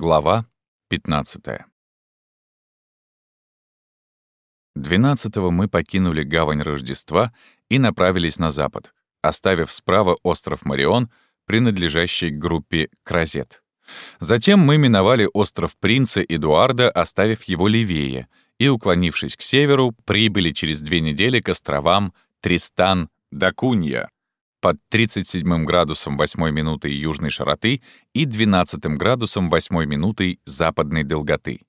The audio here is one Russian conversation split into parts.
Глава 15 12 мы покинули гавань Рождества и направились на запад, оставив справа остров Марион, принадлежащий группе Кразет. Затем мы миновали остров Принца Эдуарда, оставив его левее, и, уклонившись к северу, прибыли через две недели к островам Тристан да Кунья, под 37 градусом 8 минутой южной широты и 12 градусом 8 минутой западной долготы.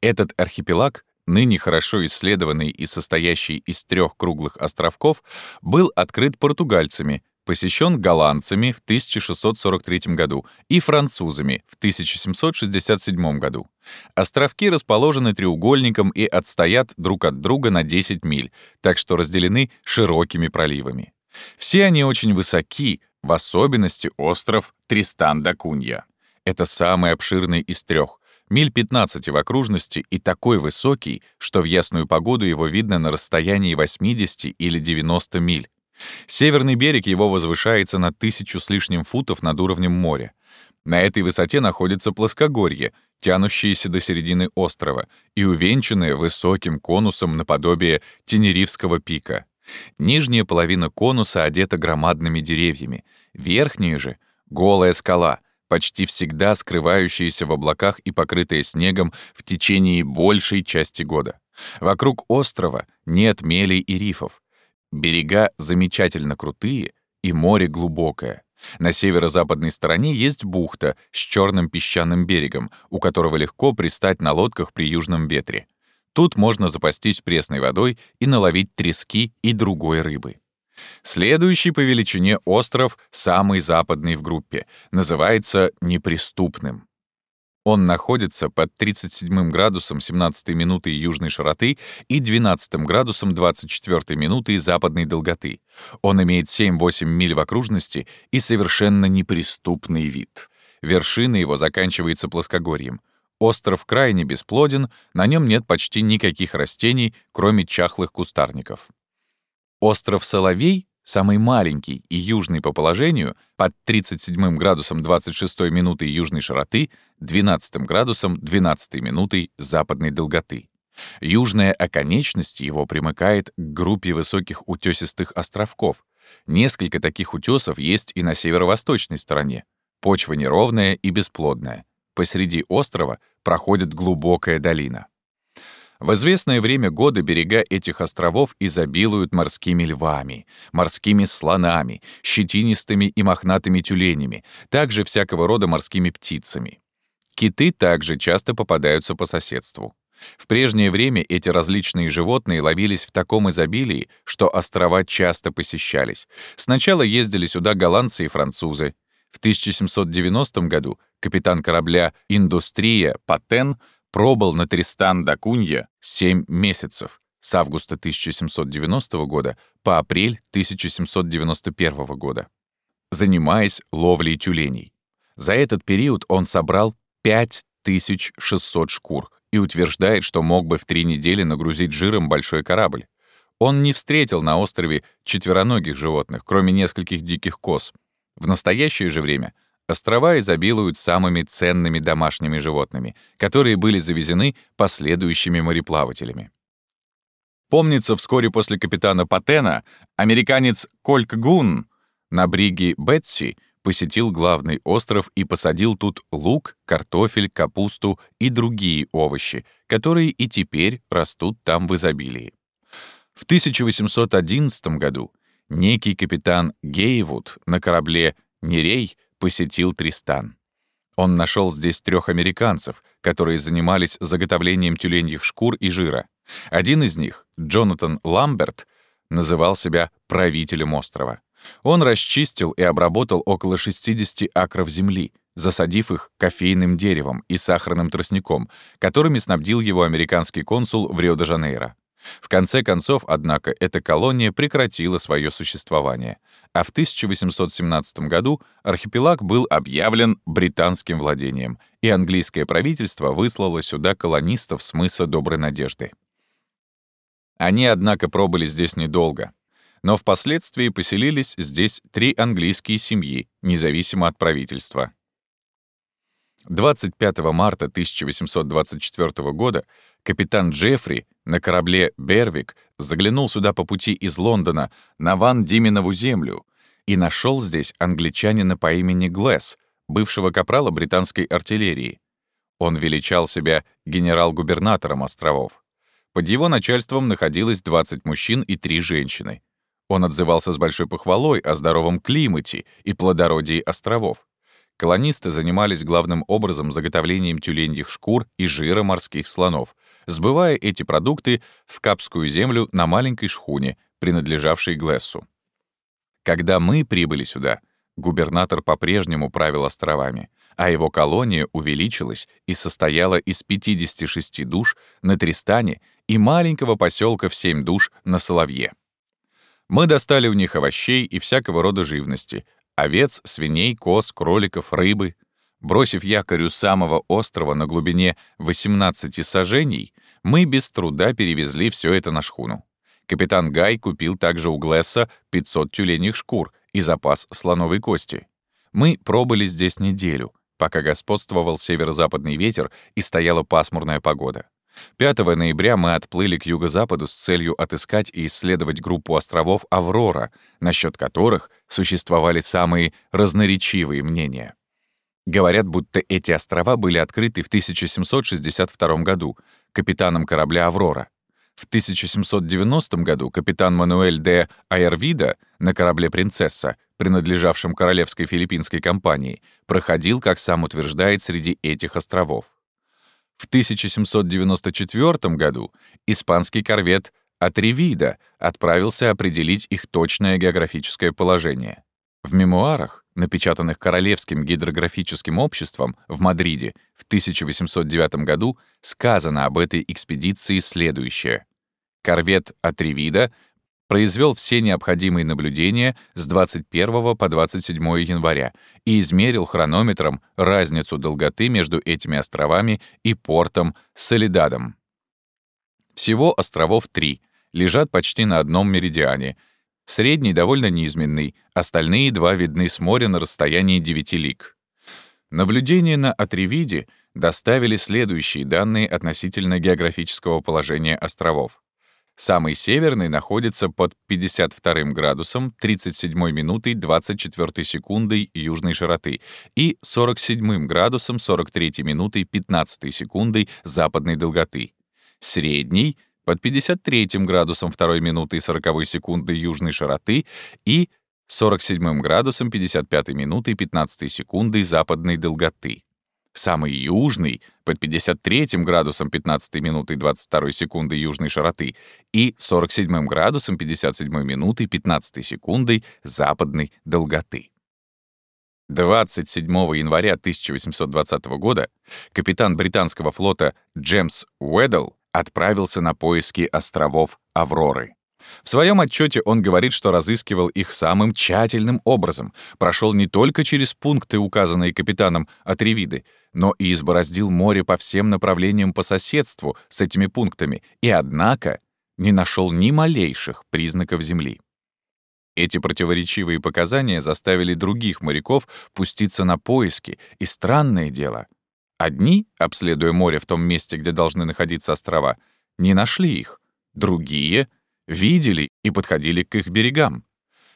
Этот архипелаг, ныне хорошо исследованный и состоящий из трех круглых островков, был открыт португальцами, посещен голландцами в 1643 году и французами в 1767 году. Островки расположены треугольником и отстоят друг от друга на 10 миль, так что разделены широкими проливами. Все они очень высоки, в особенности остров Тристан-да-Кунья. Это самый обширный из трех, миль 15 в окружности и такой высокий, что в ясную погоду его видно на расстоянии 80 или 90 миль. Северный берег его возвышается на тысячу с лишним футов над уровнем моря. На этой высоте находится плоскогорье, тянущееся до середины острова и увенчанное высоким конусом наподобие Тенерифского пика. Нижняя половина конуса одета громадными деревьями, верхняя же — голая скала, почти всегда скрывающаяся в облаках и покрытая снегом в течение большей части года. Вокруг острова нет мелей и рифов. Берега замечательно крутые, и море глубокое. На северо-западной стороне есть бухта с черным песчаным берегом, у которого легко пристать на лодках при южном ветре. Тут можно запастись пресной водой и наловить трески и другой рыбы. Следующий по величине остров, самый западный в группе, называется Неприступным. Он находится под 37 градусом 17 минуты южной широты и 12 градусом 24 минуты западной долготы. Он имеет 7-8 миль в окружности и совершенно неприступный вид. Вершина его заканчивается плоскогорьем. Остров крайне бесплоден, на нем нет почти никаких растений, кроме чахлых кустарников. Остров Соловей, самый маленький и южный по положению, под 37 градусом 26 минуты южной широты, 12 градусом 12 минутой западной долготы. Южная оконечность его примыкает к группе высоких утесистых островков. Несколько таких утесов есть и на северо-восточной стороне. Почва неровная и бесплодная. Посреди острова проходит глубокая долина. В известное время года берега этих островов изобилуют морскими львами, морскими слонами, щетинистыми и мохнатыми тюленями, также всякого рода морскими птицами. Киты также часто попадаются по соседству. В прежнее время эти различные животные ловились в таком изобилии, что острова часто посещались. Сначала ездили сюда голландцы и французы. В 1790 году капитан корабля «Индустрия» Патен пробыл на Тристан-да-Кунья 7 месяцев с августа 1790 года по апрель 1791 года, занимаясь ловлей тюленей. За этот период он собрал 5600 шкур и утверждает, что мог бы в три недели нагрузить жиром большой корабль. Он не встретил на острове четвероногих животных, кроме нескольких диких коз. В настоящее же время Острова изобилуют самыми ценными домашними животными, которые были завезены последующими мореплавателями. Помнится, вскоре после капитана Патена американец Кольк Гун на бриге Бетси посетил главный остров и посадил тут лук, картофель, капусту и другие овощи, которые и теперь растут там в изобилии. В 1811 году некий капитан Гейвуд на корабле «Нерей» посетил Тристан. Он нашел здесь трех американцев, которые занимались заготовлением тюленьих шкур и жира. Один из них, Джонатан Ламберт, называл себя правителем острова. Он расчистил и обработал около 60 акров земли, засадив их кофейным деревом и сахарным тростником, которыми снабдил его американский консул в Рио-де-Жанейро. В конце концов, однако, эта колония прекратила свое существование, а в 1817 году архипелаг был объявлен британским владением, и английское правительство выслало сюда колонистов с мыса Доброй Надежды. Они, однако, пробыли здесь недолго, но впоследствии поселились здесь три английские семьи, независимо от правительства. 25 марта 1824 года капитан Джеффри на корабле «Бервик» заглянул сюда по пути из Лондона на Ван Диминову землю и нашел здесь англичанина по имени Глэс, бывшего капрала британской артиллерии. Он величал себя генерал-губернатором островов. Под его начальством находилось 20 мужчин и 3 женщины. Он отзывался с большой похвалой о здоровом климате и плодородии островов. Колонисты занимались главным образом заготовлением тюленьих шкур и жира морских слонов, сбывая эти продукты в Капскую землю на маленькой шхуне, принадлежавшей Глессу. Когда мы прибыли сюда, губернатор по-прежнему правил островами, а его колония увеличилась и состояла из 56 душ на Тристане и маленького поселка в 7 душ на Соловье. Мы достали у них овощей и всякого рода живности, овец, свиней, коз, кроликов, рыбы. Бросив якорь самого острова на глубине 18 сажений, мы без труда перевезли все это на шхуну. Капитан Гай купил также у Глесса 500 тюленьих шкур и запас слоновой кости. Мы пробыли здесь неделю, пока господствовал северо-западный ветер и стояла пасмурная погода. 5 ноября мы отплыли к юго-западу с целью отыскать и исследовать группу островов Аврора, насчет которых существовали самые разноречивые мнения. Говорят, будто эти острова были открыты в 1762 году капитаном корабля «Аврора». В 1790 году капитан Мануэль де Айервида на корабле «Принцесса», принадлежавшем Королевской филиппинской компании, проходил, как сам утверждает, среди этих островов. В 1794 году испанский корвет «Атревида» отправился определить их точное географическое положение. В мемуарах, напечатанных Королевским гидрографическим обществом в Мадриде в 1809 году, сказано об этой экспедиции следующее. Корвет «Атревида» произвел все необходимые наблюдения с 21 по 27 января и измерил хронометром разницу долготы между этими островами и портом Солидадом. Всего островов три, лежат почти на одном меридиане. Средний довольно низменный, остальные два видны с моря на расстоянии 9 лиг. Наблюдения на Атревиде доставили следующие данные относительно географического положения островов. Самый северный находится под 52 градусом 37 минутой 24 секундой южной широты и 47 градусом 43 минутой 15 секундой западной долготы. Средний — под 53 градусом 2 минуты и 40 секунды южной широты и 47 градусом 55 минуты и 15 секундой западной долготы. Самый южный — под 53 градусом 15 минуты и 22 секунды южной широты и 47 градусом 57 минуты и 15 секундой западной долготы. 27 января 1820 года капитан британского флота Джеймс Уэддл отправился на поиски островов Авроры. В своем отчете он говорит, что разыскивал их самым тщательным образом, прошел не только через пункты, указанные капитаном Атревиды, но и избороздил море по всем направлениям по соседству с этими пунктами, и, однако, не нашел ни малейших признаков Земли. Эти противоречивые показания заставили других моряков пуститься на поиски, и странное дело. Одни, обследуя море в том месте, где должны находиться острова, не нашли их, другие — видели и подходили к их берегам.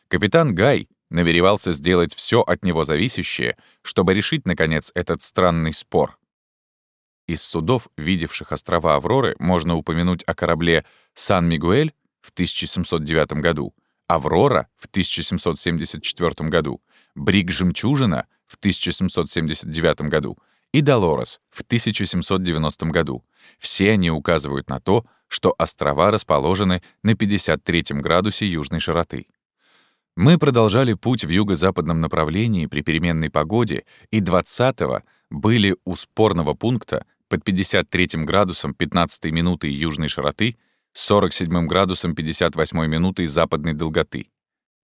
Капитан Гай намеревался сделать все от него зависящее, чтобы решить, наконец, этот странный спор. Из судов, видевших острова Авроры, можно упомянуть о корабле «Сан-Мигуэль» в 1709 году, «Аврора» в 1774 году, «Бриг Жемчужина» в 1779 году и «Долорес» в 1790 году. Все они указывают на то, что острова расположены на 53 градусе южной широты. Мы продолжали путь в юго-западном направлении при переменной погоде и 20-го были у спорного пункта под 53 градусом 15 минуты южной широты, 47 градусом 58 минуты западной долготы,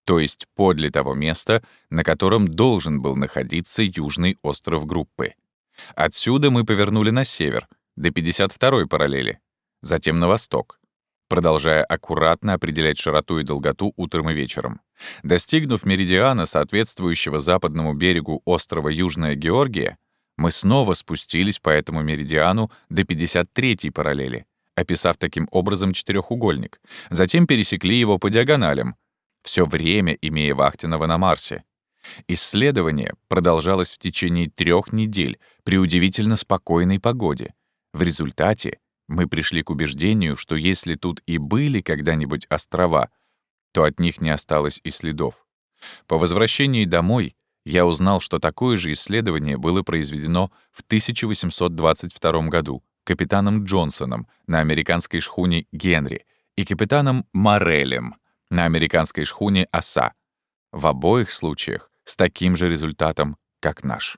то есть подле того места, на котором должен был находиться южный остров группы. Отсюда мы повернули на север, до 52-й параллели, затем на восток, продолжая аккуратно определять широту и долготу утром и вечером. Достигнув меридиана, соответствующего западному берегу острова Южная Георгия, Мы снова спустились по этому меридиану до 53-й параллели, описав таким образом четырехугольник. Затем пересекли его по диагоналям, все время имея Вахтинова на Марсе. Исследование продолжалось в течение трех недель при удивительно спокойной погоде. В результате мы пришли к убеждению, что если тут и были когда-нибудь острова, то от них не осталось и следов. По возвращении домой я узнал, что такое же исследование было произведено в 1822 году капитаном Джонсоном на американской шхуне «Генри» и капитаном Морелем на американской шхуне «Оса». В обоих случаях с таким же результатом, как наш.